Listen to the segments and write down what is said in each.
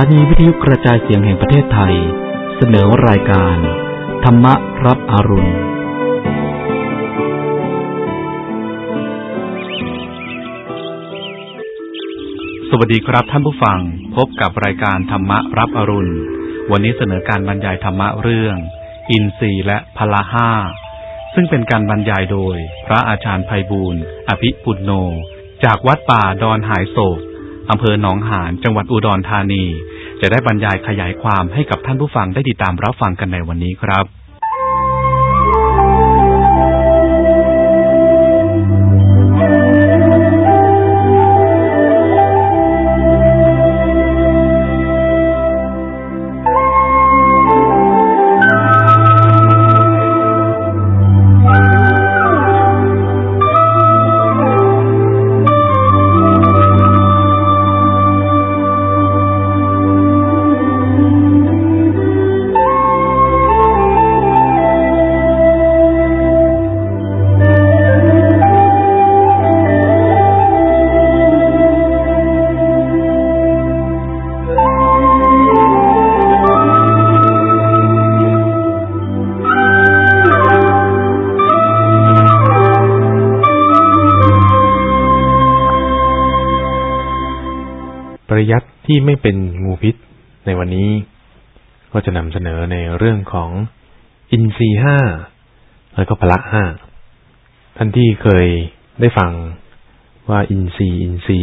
ถานีวิทยุกระจายเสียงแห่งประเทศไทย เสนอรายการ ธรรมรับอรุณ สวัสดีครับท่านผู้ฟัง พบกับรายการธรรมรับอรุณ วันนี้เสนอการบรรยายธรรมะเรื่อง อินทรีย์และพละห้า ซึ่งเป็นการบรรยายโดย พระอาจารย์ไพบูลอภิปุณโนจากวัดป่าดอนหายโศก อำเภอหนองหาน จังหวัดอุดรธานี จะได้บรรยายขยายความให้กับท่านผู้ฟังได้ติดตามรับฟังกันในวันนี้ครับ ไม่เป็นงูพิษในวันนี้ ก็จะนำเสนอในเรื่องของอินทรีห้าแล้วก็พละห้าท่านที่เคยได้ฟังว่าอินทรีอินทรี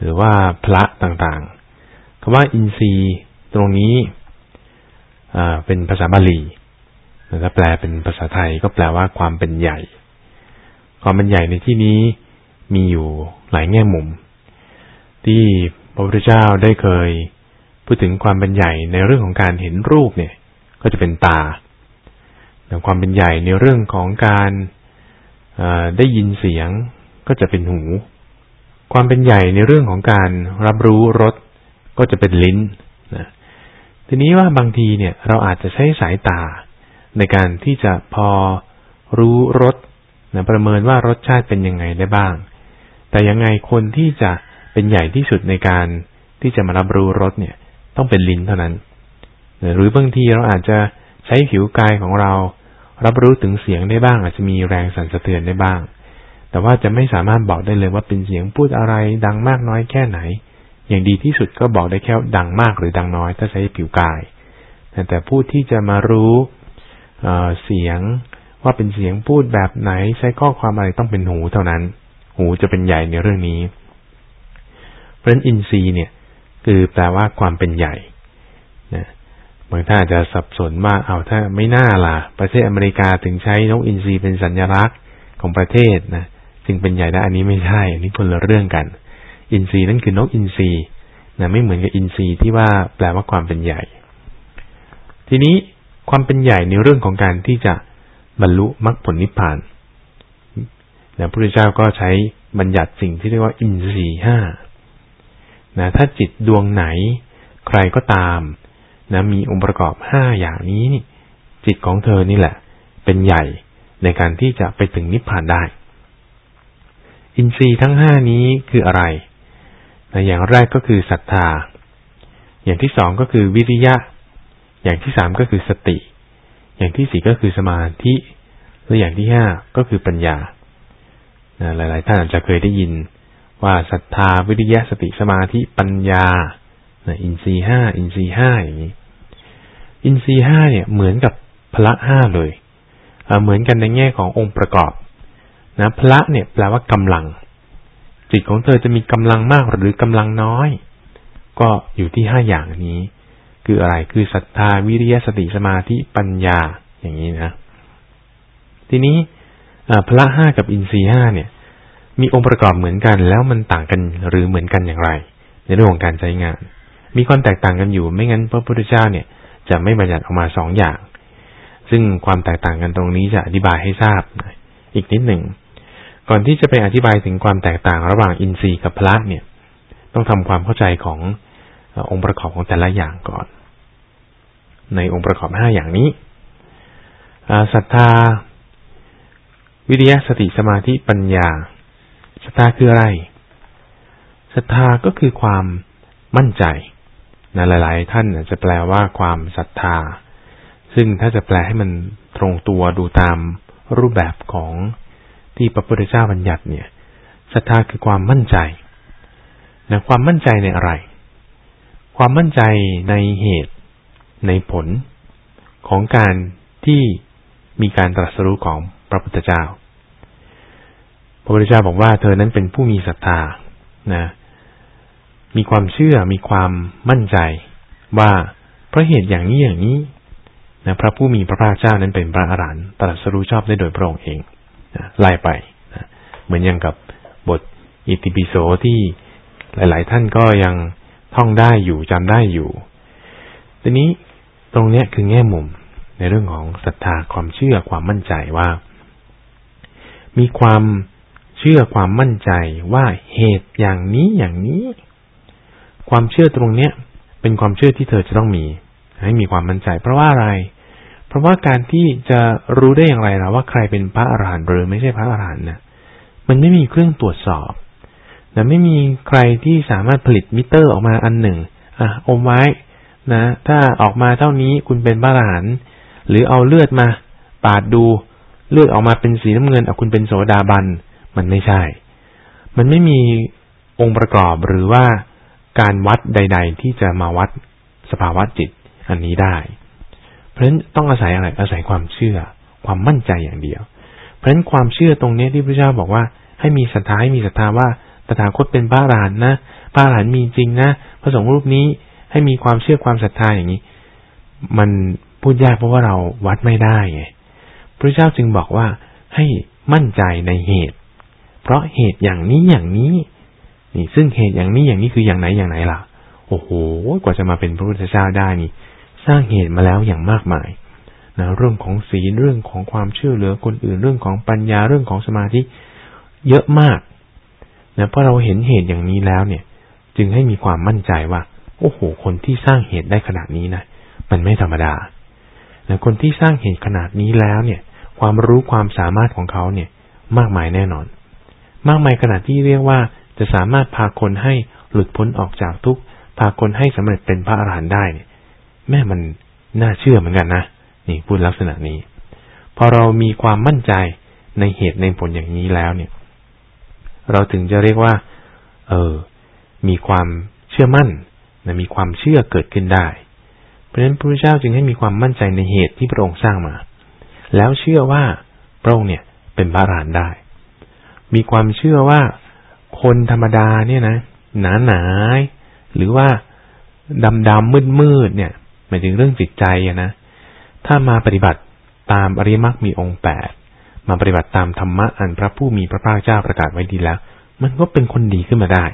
หรือว่าพละต่างๆคำว่าอินทรีตรงนี้เป็นภาษาบาลีถ้าแปลเป็นภาษาไทยก็แปลว่าความเป็นใหญ่ ความเป็นใหญ่ในที่นี้มีอยู่หลายแง่มุม ที่ พระพุทธเจ้าได้เคยพูดถึงความเป็นใหญ่ในเรื่องของการเห็นรูปเนี่ย ก็จะเป็นตาแต่ความเป็นใหญ่ในเรื่องของการได้ยินเสียงก็จะเป็นหู ความเป็นใหญ่ในเรื่องของการรับรู้รสก็จะเป็นลิ้นนะทีนี้ว่าบางทีเนี่ยเราอาจจะใช้สายตาในการที่จะพอรู้รสนะประเมินว่ารสชาติเป็นยังไงได้บ้าง แต่ยังไงคนที่จะ เป็นใหญ่ที่สุดในการที่จะมารับรู้รสเนี่ย ต้องเป็นลิ้นเท่านั้น หรือบางทีเราอาจจะใช้ผิวกายของเรา รับรู้ถึงเสียงได้บ้าง อาจจะมีแรงสั่นสะเทือนได้บ้าง แต่ว่าจะไม่สามารถบอกได้เลยว่าเป็นเสียงพูดอะไรดังมากน้อยแค่ไหน อย่างดีที่สุดก็บอกได้แค่ดังมากหรือดังน้อย ถ้าใช้ผิวกาย แต่แต่พูดที่จะมารู้เสียงว่าเป็นเสียงพูดแบบไหนใช้ข้อความอะไรต้องเป็นหูเท่านั้น หูจะเป็นใหญ่ในเรื่องนี้ เพราะฉะนั้นอินทรีย์เนี่ย คือแปลว่าความเป็นใหญ่นะบางท่านอาจจะสับสนว่าเอาถ้าไม่น่าล่ะ ประเทศอเมริกาถึงใช้นกอินทรีเป็นสัญลักษณ์ของประเทศนะจึงเป็นใหญ่ได้อันนี้ไม่ใช่อันนี้คนละเรื่องกัน อินทรีนั่นคือนกอินทรีนะไม่เหมือนกับอินทรีที่ว่าแปลว่าความเป็นใหญ่ ทีนี้ความเป็นใหญ่ในเรื่องของการที่จะบรรลุมรรคผลนิพพานนะพระพุทธเจ้าก็ใช้บัญญัติสิ่งที่เรียกว่าอินทรีห้า นะถ้าจิตดวงไหน ใครก็ตามนะมีองค์ประกอบห้าอย่างนี้นี่จิตของเธอนี่แหละ เป็นใหญ่ในการที่จะไปถึงนิพพานได้ อินทรีย์ทั้งห้านี้คืออะไรนะอย่างแรกก็คือศรัทธา อย่างที่สองก็คือวิริยะ อย่างที่สามก็คือสติ อย่างที่สี่ก็คือสมาธิ และอย่างที่ห้าก็คือปัญญานะหลาย ๆ ท่านอาจจะเคยได้ยิน ว่าศรัทธาวิริยะสติสมาธิปัญญาอินทรีห้าอินทรีห้าอย่างนี้ อินทรีห้าเนี่ยเหมือนกับพละห้าเลยเหมือนกันในแง่ขององค์ประกอบนะพละเนี่ยแปลว่ากำลัง จิตของเธอจะมีกำลังมากหรือกำลังน้อย ก็อยู่ที่ห้าอย่างนี้ คืออะไรคือศรัทธาวิริยะสติสมาธิปัญญาอย่างนี้นะ ทีนี้พละห้ากับอินทรีห้าเนี่ย มีองค์ประกอบเหมือนกัน แล้วมันต่างกันหรือเหมือนกันอย่างไร ในเรื่องของการใช้งาน มีความแตกต่างกันอยู่ ไม่งั้นพระพุทธเจ้าเนี่ย จะไม่บัญญัติออกมาสองอย่าง ซึ่งความแตกต่างกันตรงนี้จะอธิบายให้ทราบ อีกนิดหนึ่ง ก่อนที่จะไปอธิบายถึงความแตกต่างระหว่างอินทรีย์กับพระเนี่ย ต้องทำความเข้าใจขององค์ประกอบของแต่ละอย่างก่อน ในองค์ประกอบห้าอย่างนี้ศรัทธา วิริยะสติสมาธิปัญญา ศรัทธาคืออะไรศรัทธาก็คือความมั่นใจนะหลาย ๆ ท่านจจะแปลว่าความศรัทธา ซึ่งถ้าจะแปลให้มันตรงตัวดูตามรูปแบบของที่พระพุทธเจ้าบัญญัติเนี่ยศรัทธาคือความมั่นใจนะความมั่นใจในอะไร ความมั่นใจในเหตุในผลของการที่มีการตรัสรู้ของพระพุทธเจ้า พระพุทธเจ้าบอกว่าเธอนั้นเป็นผู้มีศรัทธานะ มีความเชื่อมีความมั่นใจ ว่าเพราะเหตุอย่างนี้อย่างนี้นะพระผู้มีพระภาคเจ้านั้นเป็นพระอรหันต์ตรัสรู้ชอบได้โดยพระองค์เองนะไล่ไปนะเหมือนอย่างกับบทอิติปิโสที่หลาย ๆ ท่านก็ยังท่องได้อยู่จำได้อยู่ ทีนี้ตรงเนี้ยคือแง่มุมในเรื่องของศรัทธาความเชื่อความมั่นใจว่า มีความ เชื่อความมั่นใจว่าเหตุอย่างนี้อย่างนี้ ความเชื่อตรงเนี้ยเป็นความเชื่อที่เธอจะต้องมี ให้มีความมั่นใจ เพราะว่าอะไร เพราะว่าการที่จะรู้ได้อย่างไรล่ะว่าใครเป็นพระอรหันต์หรือไม่ใช่พระอรหันต์นะมันไม่มีเครื่องตรวจสอบนะไม่มีใครที่สามารถผลิตมิเตอร์ออกมาอันหนึ่งอะอมไว้นะ ถ้าออกมาเท่านี้คุณเป็นพระอรหันต์หรือเอาเลือดมา ปาดดูเลือดออกมาเป็นสีน้ำเงินเอาคุณเป็นโสดาบัน มันไม่ใช่ มันไม่มีองค์ประกอบหรือว่าการวัดใด ๆ ที่จะมาวัดสภาวะจิตอันนี้ได้ เพราะฉะนั้นต้องอาศัยอะไร อาศัยความเชื่อ ความมั่นใจอย่างเดียว เพราะฉะนั้นความเชื่อตรงนี้ที่พระเจ้าบอกว่า ให้มีศรัทธาให้มีศรัทธาว่าตถาคตเป็นพระอรหันต์นะ พระอรหันต์มีจริงนะ พระสงฆ์รูปนี้ให้มีความเชื่อความศรัทธาอย่างนี้ มันพูดยากเพราะว่าเราวัดไม่ได้ไง พระเจ้าจึงบอกว่าให้มั่นใจในเหตุ ราะเหตุอย่างนี้อย่างนี้ นี่ซึ่งเหตุอย่างนี้อย่างนี้คืออย่างไหนอย่างไหนล่ะ โอ้โห กว่าจะมาเป็นพระพุทธเจ้าได้นี่ สร้างเหตุมาแล้วอย่างมากมายนะเรื่องของศีลเรื่องของความเชื่อเหลือคนอื่นเรื่องของปัญญาเรื่องของสมาธิเยอะมากนะเพราะเราเห็นเหตุอย่างนี้แล้วเนี่ย จึงให้มีความมั่นใจว่า โอ้โห คนที่สร้างเหตุได้ขนาดนี้นะมันไม่ธรรมดาแต่คนที่สร้างเหตุขนาดนี้แล้วเนี่ย ความรู้ความสามารถของเขาเนี่ย มากมายแน่นอน มากมายขนาดที่เรียกว่าจะสามารถพาคนให้หลุดพ้นออกจากทุกข์พาคนให้สำเร็จเป็นพระอรหันต์ได้เนี่ยแม่มันน่าเชื่อเหมือนกันนะนี่พูดลักษณะนี้ พอเรามีความมั่นใจในเหตุในผลอย่างนี้แล้วเนี่ย เราถึงจะเรียกว่า เออ มีความเชื่อมั่นนะมีความเชื่อเกิดขึ้นได้ เพราะฉะนั้นพระพุทธเจ้าจึงให้มีความมั่นใจในเหตุที่พระองค์สร้างมา แล้วเชื่อว่าพระองค์เนี่ยเป็นพระอรหันต์ได้ มีความเชื่อว่าคนธรรมดาเนี่ยนะ หนาหนาหรือว่าดำดำมืดมืดเนี่ยหมายถึงเรื่องจิตใจนะถ้ามาปฏิบัติตามอริมรรคมีองค์แปดมาปฏิบัติตามธรรมะอันพระผู้มีพระภาคเจ้าประกาศไว้ดีแล้ว มันก็เป็นคนดีขึ้นมาได้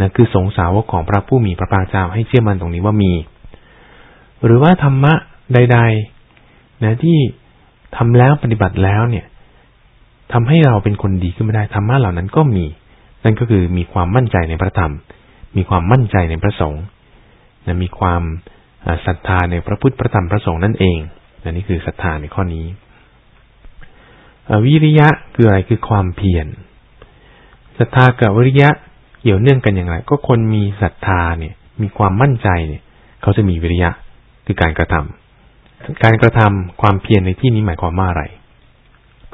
นะคือสงสาวกของพระผู้มีพระภาคเจ้าให้เชื่อมันตรงนี้ว่ามี หรือว่าธรรมะใด ๆนะที่ทำแล้วปฏิบัติแล้วเนี่ย ทำให้เราเป็นคนดีขึ้นมาได้ธรรมะเหล่านั้นก็มี นั่นก็คือมีความมั่นใจในพระธรรม มีความมั่นใจในพระสงฆ์นะมีความศรัทธาในพระพุทธพระธรรมพระสงฆ์นั่นเองนนี่คือศรัทธาในข้อนี้วิริยะคืออะไรคือความเพียรศรัทธากับวิริยะเกี่ยวเนื่องกันอย่างไร ก็คนมีศรัทธาเนี่ย มีความมั่นใจเนี่ย เขาจะมีวิริยะคือการกระทำการกระทำความเพียรในที่นี้หมายความว่าอะไร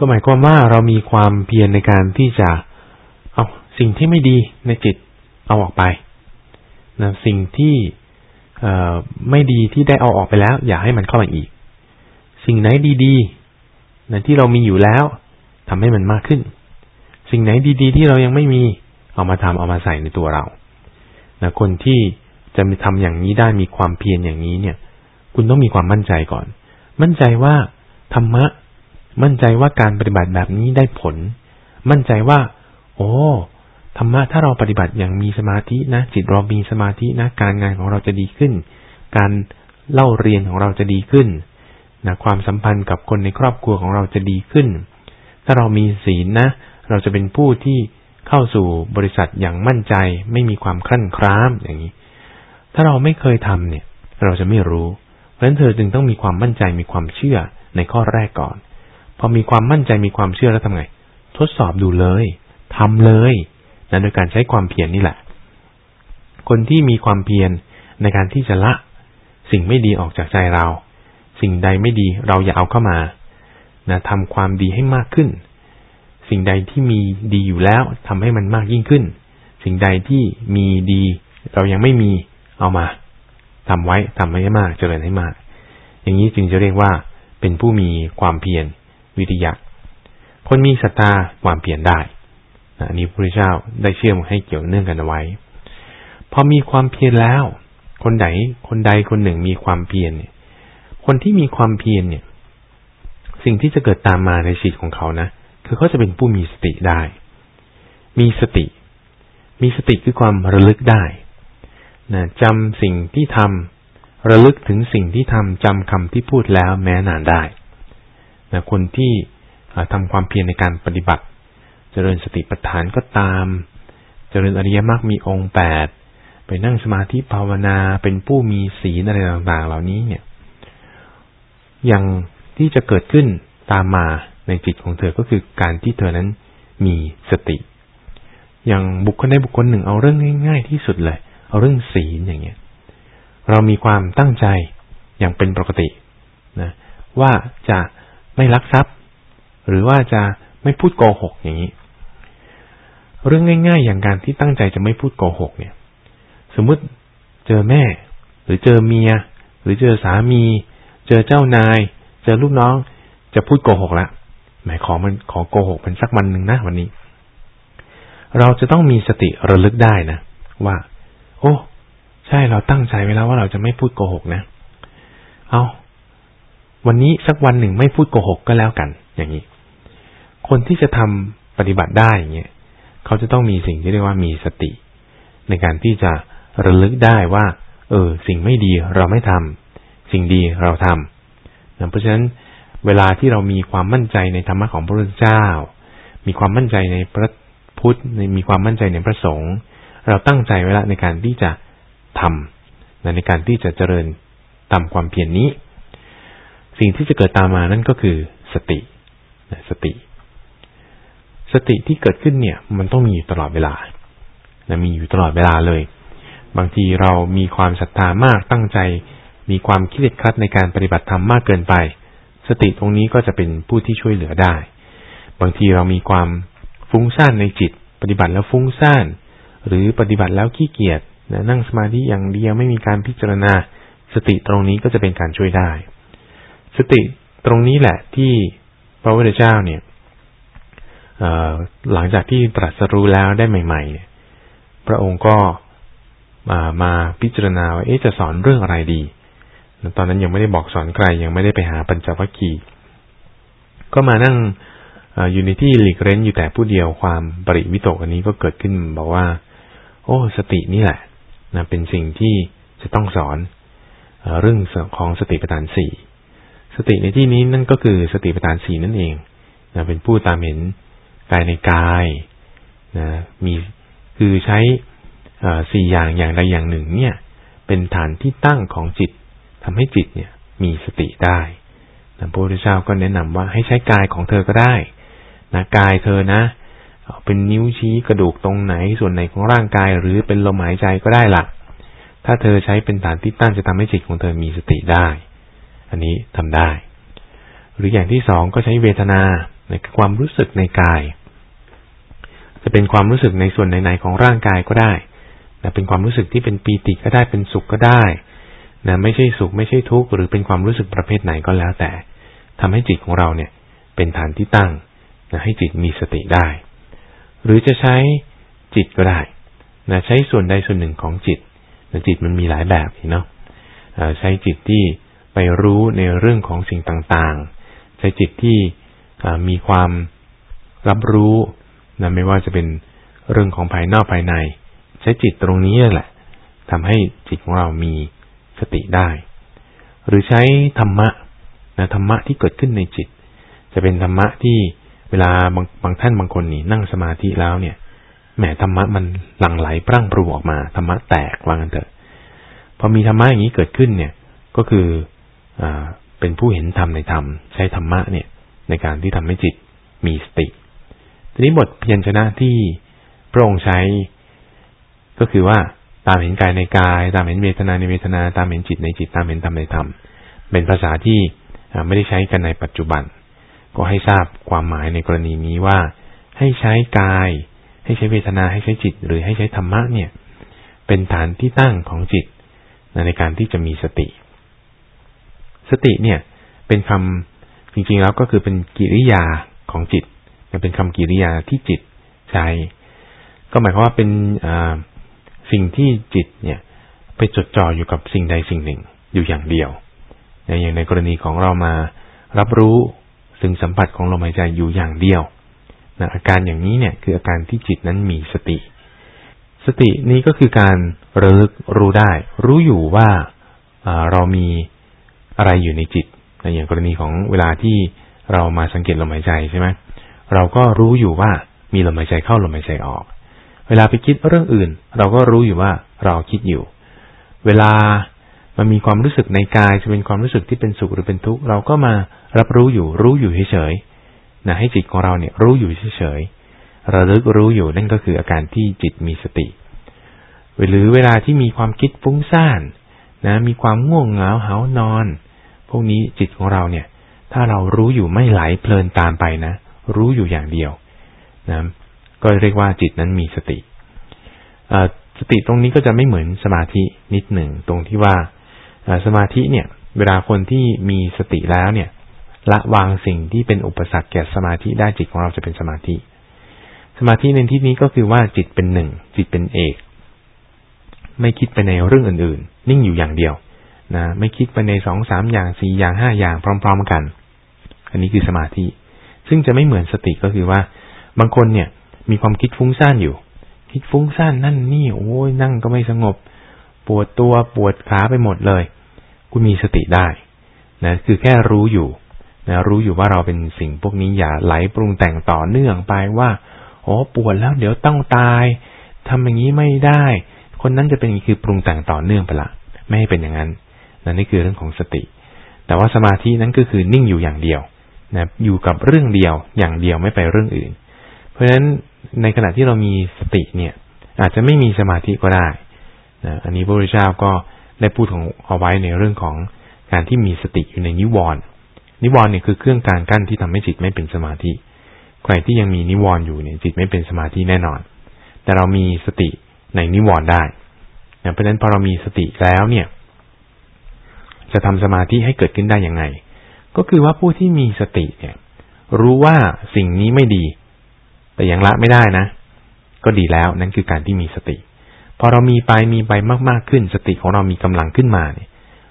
ก็หมายความว่าเรามีความเพียรในการที่จะ เอาสิ่งที่ไม่ดีในจิตเอาออกไปนะสิ่งที่ไม่ดีที่ได้เอาออกไปแล้ว อย่าให้มันเข้ามาอีก สิ่งไหนดีๆนะที่เรามีอยู่แล้วทำให้มันมากขึ้น สิ่งไหนดีๆ ที่เรายังไม่มีเอามาทำเอามาใส่ในตัวเรานะคนที่จะมีทำอย่างนี้ได้มีความเพียรอย่างนี้เนี่ย คุณต้องมีความมั่นใจก่อน มั่นใจว่าธรรมะ มั่นใจว่าการปฏิบัติแบบนี้ได้ผล มั่นใจว่า โอ้ธรรมะถ้าเราปฏิบัติอย่างมีสมาธินะ จิตเรามีสมาธินะ การงานของเราจะดีขึ้น การเล่าเรียนของเราจะดีขึ้นนะความสัมพันธ์กับคนในครอบครัวของเราจะดีขึ้น ถ้าเรามีศีลนะ เราจะเป็นผู้ที่เข้าสู่บริษัทอย่างมั่นใจ ไม่มีความคลั่นคล้ามอย่างนี้ ถ้าเราไม่เคยทำเนี่ย เราจะไม่รู้ เพราะฉะนั้นเธอจึงต้องมีความมั่นใจมีความเชื่อในข้อแรกก่อน พอมีความมั่นใจมีความเชื่อแล้วทำไง ทดสอบดูเลยทำเลยนะโดยการใช้ความเพียรนนี่แหละ คนที่มีความเพียรในการที่จะละ สิ่งไม่ดีออกจากใจเรา สิ่งใดไม่ดีเราอย่าเอาเข้ามานะทำความดีให้มากขึ้น สิ่งใดที่มีดีอยู่แล้วทำให้มันมากยิ่งขึ้น สิ่งใดที่มีดี เรายังไม่มีเอามาทำไว้ทำให้มากเจริญให้มาก อย่างนี้จึงจะเรียกว่าเป็นผู้มีความเพียร วิทยาคนมีศรัทธาความเพียรได้อันนี้พระพุทธเจ้าได้เชื่อมให้เกี่ยวเนื่องกันเอาไว้ พอมีความเพียรแล้ว คนใดคนใดคนหนึ่งมีความเพียรเนี่ย คนที่มีความเพียรเนี่ย สิ่งที่จะเกิดตามมาในชีวิตของเขานะคือเขาจะเป็นผู้มีสติได้ มีสติ มีสติคือความระลึกได้นะจำสิ่งที่ทำระลึกถึงสิ่งที่ทำจำคำที่พูดแล้วแม้นานได้ นะคนที่ทำความเพียรในการปฏิบัติ เจริญสติปัฏฐานก็ตาม เจริญอริยมรรคมีองค์แปดไปนั่งสมาธิภาวนาเป็นผู้มีศีลอะไรต่างๆ เหล่านี้เนี่ยอย่างที่จะเกิดขึ้นตามมาในจิตของเธอก็คือการที่เธอนั้นมีสติ อย่างบุคคลใดบุคคลหนึ่งเอาเรื่องง่าย ๆ ที่สุดเลย เอาเรื่องศีลอย่างเงี้ย เรามีความตั้งใจอย่างเป็นปกตินะว่าจะ ไม่ลักทรัพย์ หรือว่าจะไม่พูดโกหกอย่างนี้ เรื่องง่าย ๆ อย่างการที่ตั้งใจจะไม่พูดโกหกเนี่ย สมมุติเจอแม่ หรือเจอเมีย หรือเจอสามี เจอเจ้านาย เจอลูกน้อง จะพูดโกหกละหมายขอมันขอโกหกเป็นสักวันหนึ่งนะวันนี้ เราจะต้องมีสติระลึกได้นะ ว่า โอ้ ใช่เราตั้งใจไว้แล้วว่าเราจะไม่พูดโกหกนะ เอา วันนี้สักวันหนึ่งไม่พูดโกหกก็แล้วกัน อย่างนี้ คนที่จะทำปฏิบัติได้อย่างเงี้ยเขาจะต้องมีสิ่งที่เรียกว่ามีสติ ในการที่จะระลึกได้ว่า เออ สิ่งไม่ดีเราไม่ทำสิ่งดีเราทำนะเพราะฉะนั้นเวลาที่เรามีความมั่นใจในธรรมะของพระพุทธเจ้า มีความมั่นใจในพระพุทธมีความมั่นใจในพระสงฆ์เราตั้งใจไว้ล้วในการที่จะทำในการที่จะเจริญทำความเพียรนนี้ สิ่งที่จะเกิดตามมานั่นก็คือสติสติ สติที่เกิดขึ้นเนี่ย มันต้องมีอยู่ตลอดเวลานะมีอยู่ตลอดเวลาเลย บางทีเรามีความศรัทธามากตั้งใจ มีความคิดครัดในการปฏิบัติธรรมมากเกินไป สติตรงนี้ก็จะเป็นผู้ที่ช่วยเหลือได้ บางทีเรามีความฟุ้งซ่านในจิต ปฏิบัติแล้วฟุ้งซ่าน หรือปฏิบัติแล้วขี้เกียจนะนั่งสมาธิอย่างเดียวไม่มีการพิจารณา สติตรงนี้ก็จะเป็นการช่วยได้ สติตรงนี้แหละที่พระพุทธเจ้าเนี่ยหลังจากที่ตรัสรู้แล้วได้ใหม่ ๆ เนี่ย พระองค์ก็มามาพิจารณาว่าจะสอนเรื่องอะไรดี ตอนนั้นยังไม่ได้บอกสอนใครยังไม่ได้ไปหาปัญจวัคคีย์ก็มานั่งอยู่ในที่หลีกเร้นอยู่แต่ผู้เดียวความปริวิตกอันนี้ก็เกิดขึ้นบอกว่า โอ้ สตินี่แหละนะเป็นสิ่งที่จะต้องสอนเรื่องของสติปัฏฐานสี่ ติในที่นี้นั่นก็คือสติปัฏฐานสี่นั่นเองนะเป็นผู้ตามเห็นกายในกายนะมีคือใช้สี่อย่างอย่างใดอย่างหนึ่ง เนี่ย เป็นฐานที่ตั้งของจิตทำให้จิตเนี่ย มีสติได้นะพระพุทธเจ้าก็แนะนำว่าให้ใช้กายของเธอก็ได้นะกายเธอนะเป็นนิ้วชี้กระดูกตรงไหนส่วนไหนของร่างกาย หรือเป็นลมหายใจก็ได้ละ่ะถ้าเธอใช้เป็นฐานที่ตั้งจะทำให้จิตของเธอมีสติได้ อันนี้ทำได้ หรืออย่างที่สองก็ใช้เวทนาในความรู้สึกในกาย จะเป็นความรู้สึกในส่วนไหนๆของร่างกายก็ได้นะเป็นความรู้สึกที่เป็นปีติก็ได้เป็นสุขก็ได้นะไม่ใช่สุขไม่ใช่ทุกข์หรือเป็นความรู้สึกประเภทไหนก็แล้วแต่ทำให้จิตของเราเนี่ย เป็นฐานที่ตั้งนะให้จิตมีสติได้ หรือจะใช้จิตก็ได้นะใช้ส่วนใดส่วนหนึ่งของจิตนะจิตมันมีหลายแบบเนาะใช้จิตที่ ไปรู้ในเรื่องของสิ่งต่างๆ ใช้จิตที่มีความรับรู้นะไม่ว่าจะเป็นเรื่องของภายนอกภายใน ใช้จิตตรงนี้แหละทำให้จิตของเรามีสติได้ หรือใช้ธรรมะนะธรรมะที่เกิดขึ้นในจิต จะเป็นธรรมะที่เวลาบางบางท่านบางคนนี่นั่งสมาธิแล้วเนี่ยแหมธรรมะมันหลั่งไหลพรั่งปรูออกมาธรรมะแตกว่างันเถอะพอมีธรรมะอย่างนี้เกิดขึ้นเนี่ย ก็คือ เป็นผู้เห็นธรรมในธรรม ใช้ธรรมะเนี่ยในการที่ทำให้จิตมีสติ ทีนี้บทเพียรชนะที่พระองค์ใช้ ก็คือว่าตามเห็นกายในกาย ตามเห็นเวทนาในเวทนา ตามเห็นจิตในจิต ตามเห็นธรรมในธรรม เป็นภาษาที่ไม่ได้ใช้กันในปัจจุบัน ก็ให้ทราบความหมายในกรณีนี้ว่า ให้ใช้กาย ให้ใช้เวทนาให้ใช้จิต หรือให้ใช้ธรรมะเนี่ย เป็นฐานที่ตั้งของจิตในการที่จะมีสติ สติเนี่ยเป็นคำจริงๆแล้วก็คือเป็นกิริยาของจิตเป็นคำกิริยาที่จิตใช้ก็หมายความว่าเป็นสิ่งที่จิตเนี่ย ไปจดจ่ออยู่กับสิ่งใดสิ่งหนึ่งอยู่อย่างเดียว อย่างในกรณีของเรามารับรู้ซึ่งสัมผัสของลมหายใจอยู่อย่างเดียวนะอาการอย่างนี้เนี่ยคืออาการที่จิตนั้นมีสติ สตินี้ก็คือการระลึกรู้ได้ รู้อยู่ว่าเรามี อะไรอยู่ในจิตอย่างกรณีของเวลาที่เรามาสังเกตลมหายใจใช่ไหมเราก็รู้อยู่ว่ามีลมหายใจเข้าลมหายใจออก เวลาไปคิดเรื่องอื่น เราก็รู้อยู่ว่าเราคิดอยู่ เวลามันมีความรู้สึกในกายจะเป็นความรู้สึกที่เป็นสุขหรือเป็นทุกข์เราก็มารับรู้อยู่รู้อยู่เฉยๆนะให้จิตของเราเนี่ยรู้อยู่เฉยๆระลึกรู้อยู่นั่นก็คืออาการที่จิตมีสติ หรือเวลาที่มีความคิดฟุ้งซ่านนะมีความง่วงเหงาเหานอน พวกนี้จิตของเราเนี่ย ถ้าเรารู้อยู่ไม่ไหลเพลินตามไปนะ รู้อยู่อย่างเดียวนะก็เรียกว่าจิตนั้นมีสติสติตรงนี้ก็จะไม่เหมือนสมาธินิดหนึ่งตรงที่ว่าสมาธิเนี่ย เวลาคนที่มีสติแล้วเนี่ย ละวางสิ่งที่เป็นอุปสรรคแก่สมาธิได้จิตของเราจะเป็นสมาธิ สมาธิในที่นี้ก็คือว่าจิตเป็นหนึ่งจิตเป็นเอก ไม่คิดไปในเรื่องอื่น ๆ นิ่งอยู่อย่างเดียว นะไม่คิดไปในสองสามอย่างสี่อย่างห้าอย่างพร้อม ๆกัน อันนี้คือสมาธิ ซึ่งจะไม่เหมือนสติก็คือว่า บางคนเนี่ยมีความคิดฟุ้งซ่านอยู่ คิดฟุ้งซ่านนั่นนี่โอ้ยนั่งก็ไม่สงบ ปวดตัวปวดขาไปหมดเลย คุณมีสติได้นะคือแค่รู้อยู่นะรู้อยู่ว่าเราเป็นสิ่งพวกนี้อย่าไหลปรุงแต่งต่อเนื่องไปว่าโอ้ปวดแล้วเดี๋ยวต้องตายทำอย่างนี้ไม่ได้ คนนั้นจะเป็นคือปรุงแต่งต่อเนื่องไปละไม่ให้เป็นอย่างนั้น นั่นนี่คือเรื่องของสติ แต่ว่าสมาธินั้นก็คือนิ่งอยู่อย่างเดียวนะอยู่กับเรื่องเดียวอย่างเดียวไม่ไปเรื่องอื่น เพราะฉะนั้นในขณะที่เรามีสติเนี่ยอาจจะไม่มีสมาธิก็ได้นะอันนี้พระพุทธเจ้าก็ได้พูดของเอาไว้ในเรื่องของการที่มีสติอยู่ในนิวรณ์นิวรณ์เนี่ยคือเครื่องการกั้นที่ทำให้จิตไม่เป็นสมาธิ ใครที่ยังมีนิวรณ์อยู่เนี่ยจิตไม่เป็นสมาธิแน่นอน แต่เรามีสติในนิวรณ์ได้นะเพราะฉะนั้นพอเรามีสติแล้วเนี่ย จะทำสมาธิให้เกิดขึ้นได้ยังไง ก็คือว่าผู้ที่มีสติเนี่ย รู้ว่าสิ่งนี้ไม่ดี แต่ยังละไม่ได้นะ ก็ดีแล้วนั่นคือการที่มีสติ พอเรามีไปมีไปมากๆขึ้น สติของเรามีกำลังขึ้นมาเนี่ย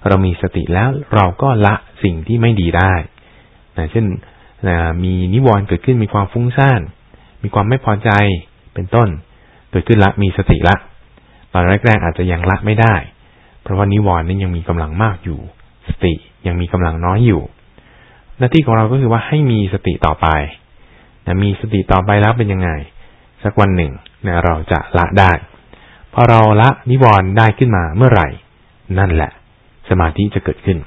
เรามีสติแล้วเราก็ละสิ่งที่ไม่ดีได้นะเช่นนะมีนิวรณ์เกิดขึ้นมีความฟุ้งซ่าน มีความไม่พอใจเป็นต้นเกิดขึ้นละมีสติละตอนแรกๆอาจจะยังละไม่ได้ เพราะว่านิวรณ์นั้นยังมีกำลังมากอยู่ สติยังมีกำลังน้อยอยู่ หน้าที่ของเราก็คือว่าให้มีสติต่อไปนะมีสติต่อไปแล้วเป็นยังไง สักวันหนึ่งนะเราจะละได้พอเราละนิวรณ์ได้ขึ้นมาเมื่อไหร่ นั่นแหละ สมาธิจะเกิดขึ้น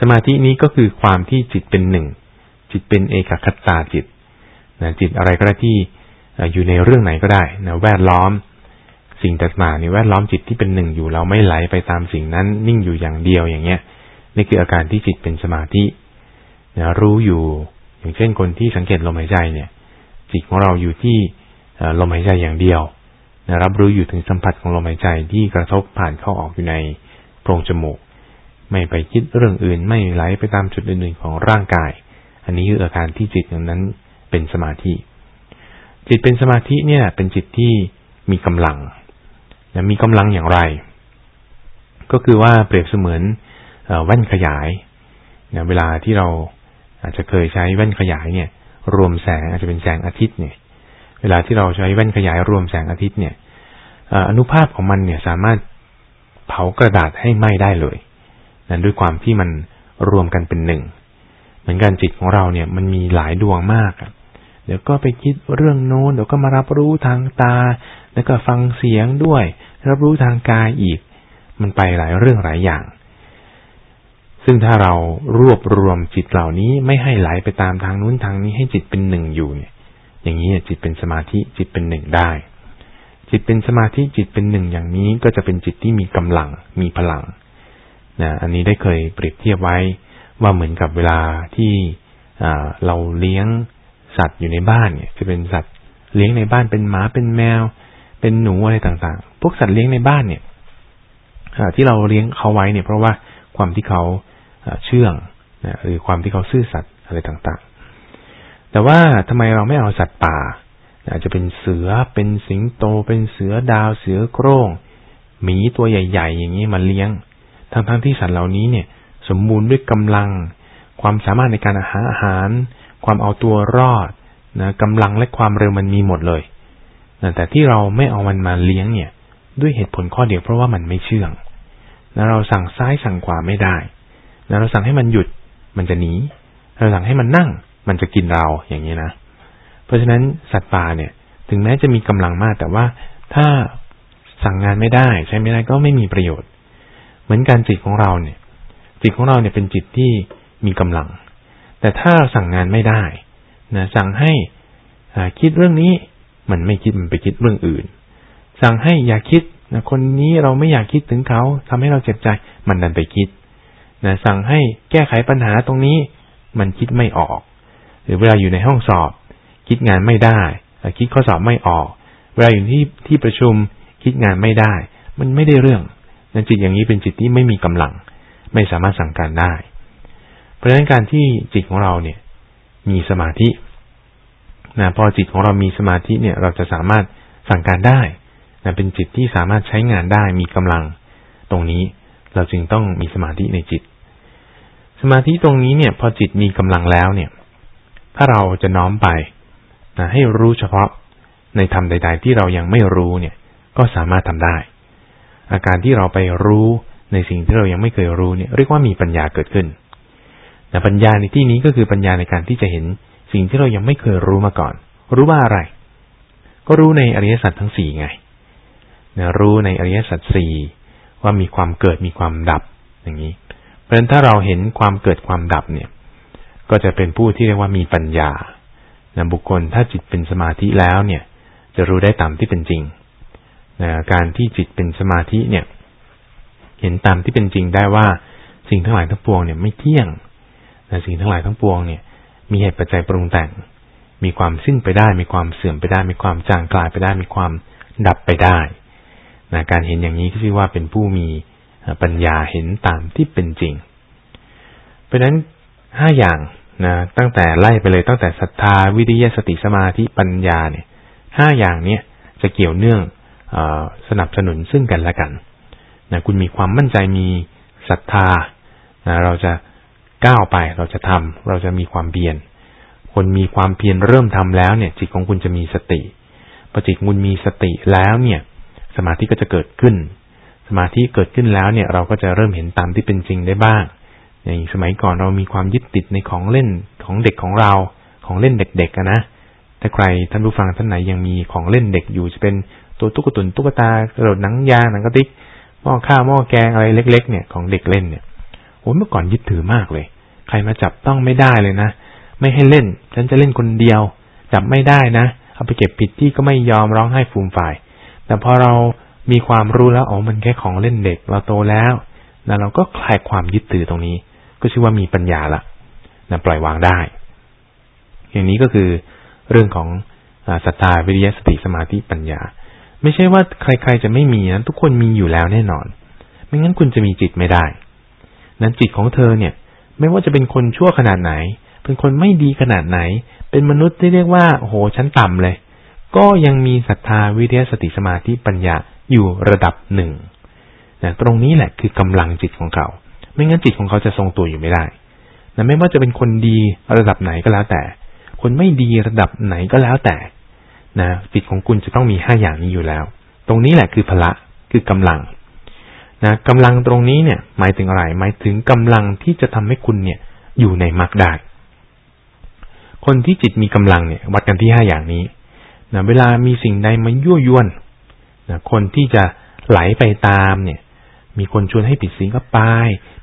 สมาธินี้ก็คือความที่จิตเป็นหนึ่ง จิตเป็นเอกคตาจิตนะจิตอะไรก็ได้ที่อยู่ในเรื่องไหนก็ได้นะแวดล้อม สิ่งต่างๆนี่แวดล้อมจิตที่เป็นหนึ่งอยู่เราไม่ไหลไปตามสิ่งนั้น นิ่งอยู่อย่างเดียวอย่างเงี้ยนี่คืออาการที่จิตเป็นสมาธินะรู้อยู่อย่างเช่นคนที่สังเกตลมหายใจเนี่ย จิตของเราอยู่ที่ลมหายใจอย่างเดียวนะรับรู้อยู่ถึงสัมผัสของลมหายใจที่กระทบผ่านเข้าออกอยู่ในโพรงจมูก ไม่ไปคิดเรื่องอื่นไม่ไหลไปตามจุดอื่นๆของร่างกาย อันนี้คืออาการที่จิตนั้นเป็นสมาธิ จิตเป็นสมาธิเนี่ย เป็นจิตที่มีกำลัง นะมีกำลังอย่างไร ก็คือว่าเปรียบเสมือนแว่นขยายเนี่ยเวลาที่เราอาจจะเคยใช้แว่นขยายเนี่ย รวมแสงอาจจะเป็นแสงอาทิตย์เนี่ย เวลาที่เราใช้แว่นขยายรวมแสงอาทิตย์เนี่ยอนุภาพของมันเนี่ยสามารถเผากระดาษให้ไหม้ได้เลยนั่นด้วยความที่มันรวมกันเป็นหนึ่ง เหมือนกันจิตของเราเนี่ย มันมีหลายดวงมาก เดี๋ยวก็ไปคิดเรื่องโน้นเดี๋ยวก็มารับรู้ทางตา แล้วก็ฟังเสียงด้วย รับรู้ทางกายอีก มันไปหลายเรื่องหลายอย่าง ซึ่งถ้าเรารวบรวมจิตเหล่านี้ไม่ให้ไหลไปตามทางนู้นทางนี้ให้จิตเป็นหนึ่งอยู่เนี่ย อย่างนี้จิตเป็นสมาธิจิตเป็นหนึ่งได้ จิตเป็นสมาธิจิตเป็นหนึ่งอย่างนี้ก็จะเป็นจิตที่มีกำลังมีพลังนะอันนี้ได้เคยเปรียบเทียบไว้ว่าเหมือนกับเวลาที่เราเลี้ยง สัตว์อยู่ในบ้านเนี่ยจะเป็นสัตว์เลี้ยงในบ้านเป็นหมาเป็นแมว เป็นหนูอะไรต่างๆ พวกสัตว์เลี้ยงในบ้านเนี่ยที่เราเลี้ยงเขาไว้เนี่ย เพราะว่าความที่เขาเชื่องนะหรือความที่เขาซื่อสัตย์อะไรต่างๆ แต่ว่าทำไมเราไม่เอาสัตว์ป่าอาจจะเป็นเสือเป็นสิงโต เป็นเสือดาว เสือโคร่งหมีตัวใหญ่ ๆ อย่างนี้มาเลี้ยง ทั้งๆที่สัตว์เหล่านี้เนี่ย สมบูรณ์ด้วยกำลัง ความสามารถในการหาอาหาร ความเอาตัวรอดนะกำลังและความเร็วมันมีหมดเลยนะแต่ที่เราไม่เอามันมาเลี้ยงเนี่ย ด้วยเหตุผลข้อเดียวเพราะว่ามันไม่เชื่องนะเราสั่งซ้ายสั่งขวาไม่ได้นะเราสั่งให้มันหยุดมันจะหนีเราสั่งให้มันนั่ง มันจะกินเราอย่างนี้นะ เพราะฉะนั้นสัตว์ป่าเนี่ย ถึงแม้จะมีกำลังมาก แต่ว่าถ้าสั่งงานไม่ได้ ใช้ไม่ได้ก็ไม่มีประโยชน์ เหมือนการจิตของเราเนี่ย จิตของเราเนี่ยเป็นจิตที่มีกำลัง แต่ถ้าสั่งงานไม่ได้นะสั่งให้คิดเรื่องนี้มันไม่คิดมันไปคิดเรื่องอื่น สั่งให้อย่าคิดนะคนนี้เราไม่อยากคิดถึงเขาทำให้เราเจ็บใจ มันดันไปคิดนะสั่งให้แก้ไขปัญหาตรงนี้ มันคิดไม่ออก หรือเวลาอยู่ในห้องสอบ คิดงานไม่ได้ คิดข้อสอบไม่ออก เวลาอยู่ที่ที่ประชุมคิดงานไม่ได้ มันไม่ได้เรื่องนั่นจิตอย่างนี้เป็นจิตที่ไม่มีกำลัง ไม่สามารถสั่งการได้ ราะฉะนั้นการที่จิตของเราเนี่ย มีสมาธินะพอจิตของเรามีสมาธิเนี่ยเราจะสามารถสั่งการได้นะเป็นจิตที่สามารถใช้งานได้มีกำลัง ตรงนี้เราจึงต้องมีสมาธิในจิต สมาธิตรงนี้เนี่ย พอจิตมีกำลังแล้วเนี่ย ถ้าเราจะน้อมไปนะให้รู้เฉพาะในธรรมใด ๆ ที่เรายังไม่รู้เนี่ย ก็สามารถทำได้ อาการที่เราไปรู้ในสิ่งที่เรายังไม่เคยรู้เนี่ย เรียกว่ามีปัญญาเกิดขึ้น แต่ปัญญาในที่นี้ก็คือปัญญาในการที่จะเห็นสิ่งที่เรายังไม่เคยรู้มาก่อน รู้ว่าอะไร ก็รู้ในอริยสัจทั้งสี่ไงนะรู้ในอริยสัจสี่ว่ามีความเกิดมีความดับอย่างนี้ เพราะฉะนั้นถ้าเราเห็นความเกิดความดับเนี่ย ก็จะเป็นผู้ที่เรียกว่ามีปัญญานะบุคคลถ้าจิตเป็นสมาธิแล้วเนี่ย จะรู้ได้ตามที่เป็นจริงนะการที่จิตเป็นสมาธิเนี่ย เห็นตามที่เป็นจริงได้ว่าสิ่งทั้งหลายทั้งปวงเนี่ยไม่เที่ยง สิ่งทั้งหลายทั้งปวงเนี่ย มีเหตุปัจจัยปรุงแต่ง มีความสิ้นไปได้ มีความเสื่อมไปได้ มีความจางกลายไปได้ มีความดับไปได้นะการเห็นอย่างนี้ก็ชื่อว่าเป็นผู้มีปัญญาเห็นตามที่เป็นจริง เพราะฉะนั้นห้าอย่างนะตั้งแต่ไล่ไปเลยตั้งแต่ศรัทธาวิริยสติสมาธิปัญญาเนี่ยห้าอย่างเนี้ยจะเกี่ยวเนื่องอสนับสนุนซึ่งกันและกันนะคุณมีความมั่นใจมีศรัทธานะเราจะ ก้าวไปเราจะทำเราจะมีความเพียรคนมีความเพียรเริ่มทำแล้วเนี่ย จิตของคุณจะมีสติพอจิตคุณมีสติแล้วเนี่ย สมาธิก็จะเกิดขึ้น สมาธิเกิดขึ้นแล้วเนี่ย เราก็จะเริ่มเห็นตามที่เป็นจริงได้บ้างอย่างสมัยก่อนเรามีความยึดติดในของเล่นของเด็กของเรา ของเล่นเด็กๆนะถ้าใครท่านผู้ฟังท่านไหนยังมีของเล่นเด็กอยู่จะเป็นตัวตุ๊กตุนตุ๊กตากระโดดหนังยางหนังกระติกหม้อข้าวหม้อแกงอะไรเล็ก ๆ เนี่ยของเด็กเล่นเนี่ยโอ้เมื่อก่อนยึดถือมากเลย รมาจับต้องไม่ได้เลยนะ ไม่ให้เล่น ฉันจะเล่นคนเดียว จับไม่ได้นะ เอาไปเก็บผิดที่ก็ไม่ยอมร้องไห้ฟูมฝ่าย แต่พอเรามีความรู้แล้วอ๋อมันแค่ของเล่นเด็กเราโตแล้วแล้วเราก็คลายความยึดถือตรงนี้ ก็ชื่อว่ามีปัญญาละนะปล่อยวางได้ อย่างนี้ก็คือเรื่องของศรัทธาวิริยสติสมาธิปัญญา ไม่ใช่ว่าใครๆจะไม่มีนะทุกคนมีอยู่แล้วแน่นอน ไม่งั้นคุณจะมีจิตไม่ได้ นั้นจิตของเธอเนี่ย ไม่ว่าจะเป็นคนชั่วขนาดไหน เป็นคนไม่ดีขนาดไหน เป็นมนุษย์ที่เรียกว่าโอ้โหชั้นต่ำเลย ก็ยังมีศรัทธาวิริยสติสมาธิปัญญาอยู่ระดับหนึ่งนะตรงนี้แหละคือกำลังจิตของเขา ไม่งั้นจิตของเขาจะทรงตัวอยู่ไม่ได้นะไม่ว่าจะเป็นคนดีระดับไหนก็แล้วแต่ คนไม่ดีระดับไหนก็แล้วแต่นะจิตของคุณจะต้องมีห้าอย่างนี้อยู่แล้ว ตรงนี้แหละคือพละคือกำลัง นะกำลังตรงนี้เนี่ย หมายถึงอะไร หมายถึงกำลังที่จะทำให้คุณเนี่ย อยู่ในมรรคได้ คนที่จิตมีกำลังเนี่ย วัดกันที่ห้าอย่างนี้นะเวลามีสิ่งใดมายั่วยวนนะคนที่จะไหลไปตามเนี่ย มีคนชวนให้ผิดศีลก็ไป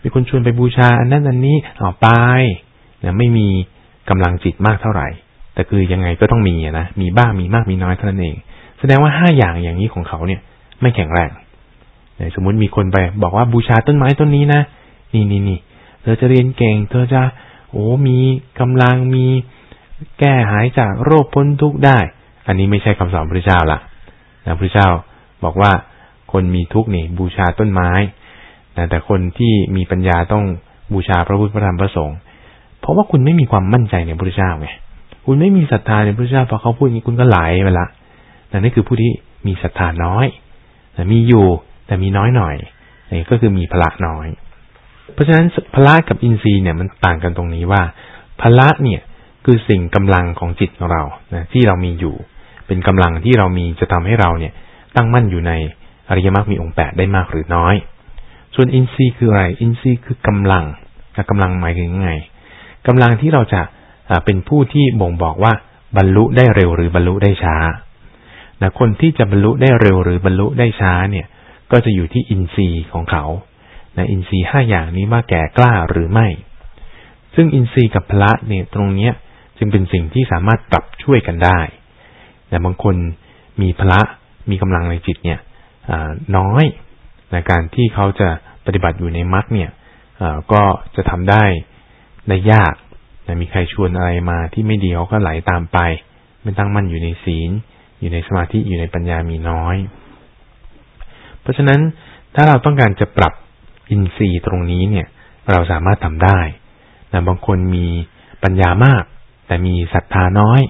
มีคนชวนไปบูชาอันนั้นอันนี้เอาไปนะไม่มีกำลังจิตมากเท่าไหร่ แต่คือยังไงก็ต้องมีนะ มีบ้างมีมากมีน้อยเท่านั้นเอง แสดงว่าห้าอย่างอย่างนี้ของเขาเนี่ย ไม่แข็งแรง สมมุติมีคนไปบอกว่าบูชาต้นไม้ต้นนี้นะนี่นี่นี่เธอจะเรียนเก่ง เธอจะโอ้มีกำลังมีแก้หายจากโรคพ้นทุกข์ได้ อันนี้ไม่ใช่คำสอนพระเจ้าละนะพระเจ้าบอกว่าคนมีทุกข์นี่บูชาต้นไม้นะแต่คนที่มีปัญญาต้องบูชาพระพุทธพระธรรมพระสงฆ์เพราะว่าคุณไม่มีความมั่นใจในพระเจ้าไงคุณไม่มีศรัทธาในพระเจ้าพอเขาพูดอย่างนี้คุณก็ไหลไปละนั่นคือผู้ที่มีศรัทธาน้อยแต่มีอยู่ แต่มีน้อยหน่อยนี่ก็คือมีพละน้อย เพราะฉะนั้นพละกับอินทรีย์เนี่ยมันต่างกันตรงนี้ว่าพละเนี่ยคือสิ่งกำลังของจิตของเรานะที่เรามีอยู่ เป็นกำลังที่เรามีจะทำให้เราเนี่ยตั้งมั่นอยู่ในอริยมรรคมีองค์แปดได้มากหรือน้อย ส่วนอินทรีย์คืออะไร อินทรีย์คือกำลังกำลังหมายถึงไงกำลังที่เราจะเป็นผู้ที่บ่งบอกว่าบรรลุได้เร็วหรือบรรลุได้ช้านะคนที่จะบรรลุได้เร็วหรือบรรลุได้ช้าเนี่ย ก็จะอยู่ที่อินทรีย์ของเขานะอินทรีย์ห้าอย่างนี้ว่าแก่กล้าหรือไม่ ซึ่งอินทรีย์กับพละเนี่ยตรงเนี้ยจึงเป็นสิ่งที่สามารถปรับช่วยกันได้แต่บางคนมีพละมีกำลังในจิตเนี่ยน้อยในการที่เขาจะปฏิบัติอยู่ในมรรคเนี่ยก็จะทำได้ในยากแต่มีใครชวนอะไรมาที่ไม่ดีเขาก็ไหลตามไป ไม่ตั้งมั่นอยู่ในศีล อยู่ในสมาธิอยู่ในปัญญามีน้อย เพราะฉะนั้นถ้าเราต้องการจะปรับอินทรีย์ตรงนี้เนี่ย เราสามารถทำได้นะบางคนมีปัญญามาก แต่มีศรัทธาน้อย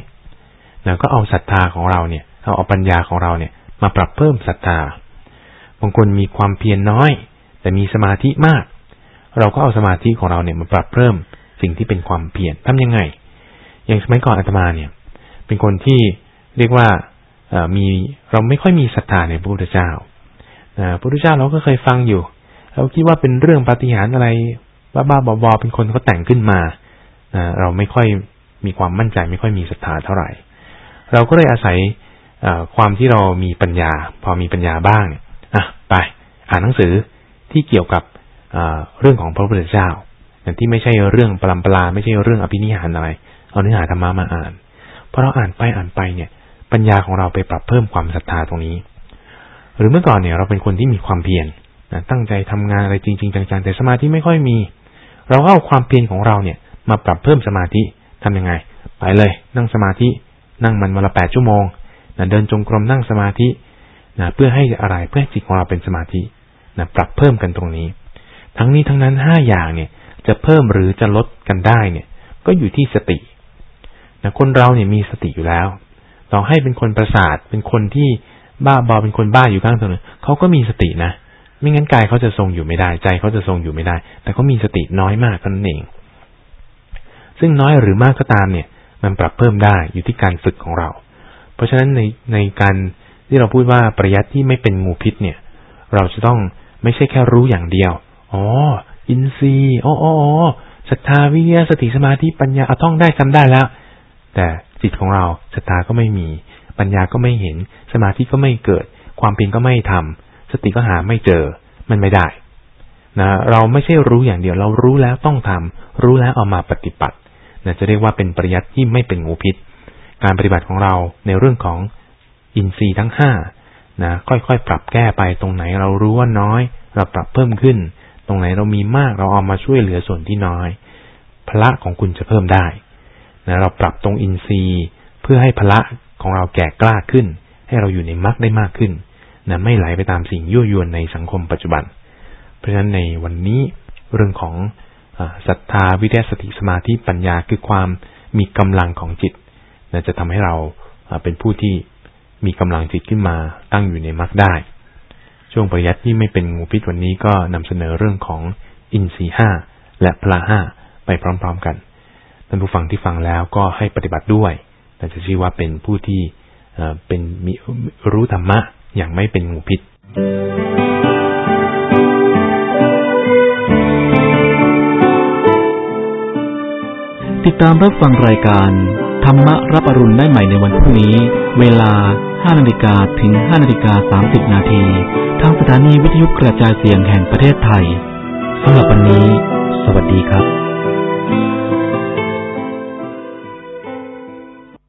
นะก็เอาศรัทธาของเราเนี่ยเอาเอาปัญญาของเราเนี่ย มาปรับเพิ่มศรัทธา บางคนมีความเพียรน้อย แต่มีสมาธิมาก เราก็เอาสมาธิของเราเนี่ยมาปรับเพิ่มสิ่งที่เป็นความเพียรทำยังไง อย่างสมัยก่อนอาตมาเนี่ย เป็นคนที่เรียกว่ามีเราไม่ค่อยมีศรัทธาในพระพุทธเจ้า พระพุทธเจ้าเราก็เคยฟังอยู่ เราคิดว่าเป็นเรื่องปาฏิหาริย์อะไรบ้าๆบอๆเป็นคนเขาแต่งขึ้นมาเราไม่ค่อยมีความมั่นใจไม่ค่อยมีศรัทธาเท่าไหร่ เราก็เลยอาศัยความที่เรามีปัญญา พอมีปัญญาบ้างเนี่ยอะไปอ่านหนังสือที่เกี่ยวกับเรื่องของพระพุทธเจ้าที่ไม่ใช่เรื่องปรำปลาไม่ใช่เรื่องอภินิหารอะไร เอาเนื้อหาธรรมะมาอ่านพอเราอ่านไปอ่านไปเนี่ย ปัญญาของเราไปปรับเพิ่มความศรัทธาตรงนี้ หรือเมื่อก่อนเนี่ยเราเป็นคนที่มีความเพียรนะตั้งใจทำงานอะไรจริงๆจังๆแต่สมาธิไม่ค่อยมี เราก็เอาความเพียรของเราเนี่ย มาปรับเพิ่มสมาธิทํำยังไง ไปเลย นั่งสมาธิ นั่งมันวันละแปดชั่วโมงนะเดินจงกรมนั่งสมาธินะเพื่อให้อะไรเพื่อให้จิตของเราเป็นสมาธินะปรับเพิ่มกันตรงนี้ ทั้งนี้ทั้งนั้นห้าอย่างเนี่ย จะเพิ่มหรือจะลดกันได้เนี่ย ก็อยู่ที่สตินะคนเราเนี่ยมีสติอยู่แล้วต่อให้เป็นคนประสาทเป็นคนที่ บ้าบอเป็นคนบ้าอยู่ข้างถนนเขาก็มีสตินะไม่งั้นกายเขาจะทรงอยู่ไม่ได้ ใจเขาจะทรงอยู่ไม่ได้ แต่เขามีสติน้อยมากเท่านั้นเอง ซึ่งน้อยหรือมากก็ตามเนี่ย มันปรับเพิ่มได้อยู่ที่การฝึกของเรา เพราะฉะนั้นในในการที่เราพูดว่าประยัดที่ไม่เป็นงูพิษเนี่ย เราจะต้องไม่ใช่แค่รู้อย่างเดียว อ๋อ อินทรีย์อ๋ออ๋อศรัทธาวิริยะสติสมาธิปัญญาเอาท่องได้จำได้แล้ว แต่จิตของเราศรัทธาก็ไม่มี ปัญญาก็ไม่เห็น สมาธิก็ไม่เกิด ความเพียรก็ไม่ทำสติก็หาไม่เจอ มันไม่ได้นะเราไม่ใช่รู้อย่างเดียว เรารู้แล้วต้องทำรู้แล้วเอามาปฏิบัตินะจะเรียกว่าเป็นปริยัติที่ไม่เป็นงูพิษ การปฏิบัติของเราในเรื่องของอินทรีย์ทั้งห้านะค่อยๆ ปรับแก้ไปตรงไหนเรารู้ว่าน้อย เราปรับเพิ่มขึ้น ตรงไหนเรามีมากเราเอามาช่วยเหลือส่วนที่น้อย พละของคุณจะเพิ่มได้นะเราปรับตรงอินทรีย์ เพื่อให้พละ ของเราแก่กล้าขึ้น ให้เราอยู่ในมรรคได้มากขึ้นนะไม่ไหลไปตามสิ่งยั่วยวนในสังคมปัจจุบัน เพราะฉะนั้นในวันนี้เรื่องของศรัทธาวิทยาสติสมาธิปัญญาคือความมีกำลังของจิตนะจะทำให้เราเป็นผู้ที่มีกำลังจิตขึ้นมาตั้งอยู่ในมรรคได้ ช่วงปริยัติที่ไม่เป็นงูพิษวันนี้ก็นำเสนอเรื่องของอินทรีห้าและพละห้าไปพร้อม ๆ กันท่านผู้ฟังที่ฟังแล้วก็ให้ปฏิบัติด้วย แต่จะชื่อว่าเป็นผู้ที่เป็นมีรู้ธรรมะอย่างไม่เป็นงูพิษ ติดตามรับฟังรายการ ธรรมะรับอรุณได้ใหม่ในวันพรุ่งนี้ เวลา 5นาฬิกาถึง 5นาฬิกา30 นาทีทางสถานีวิทยุกระจายเสียงแห่งประเทศไทยสำหรับวันนี้ สวัสดีครับ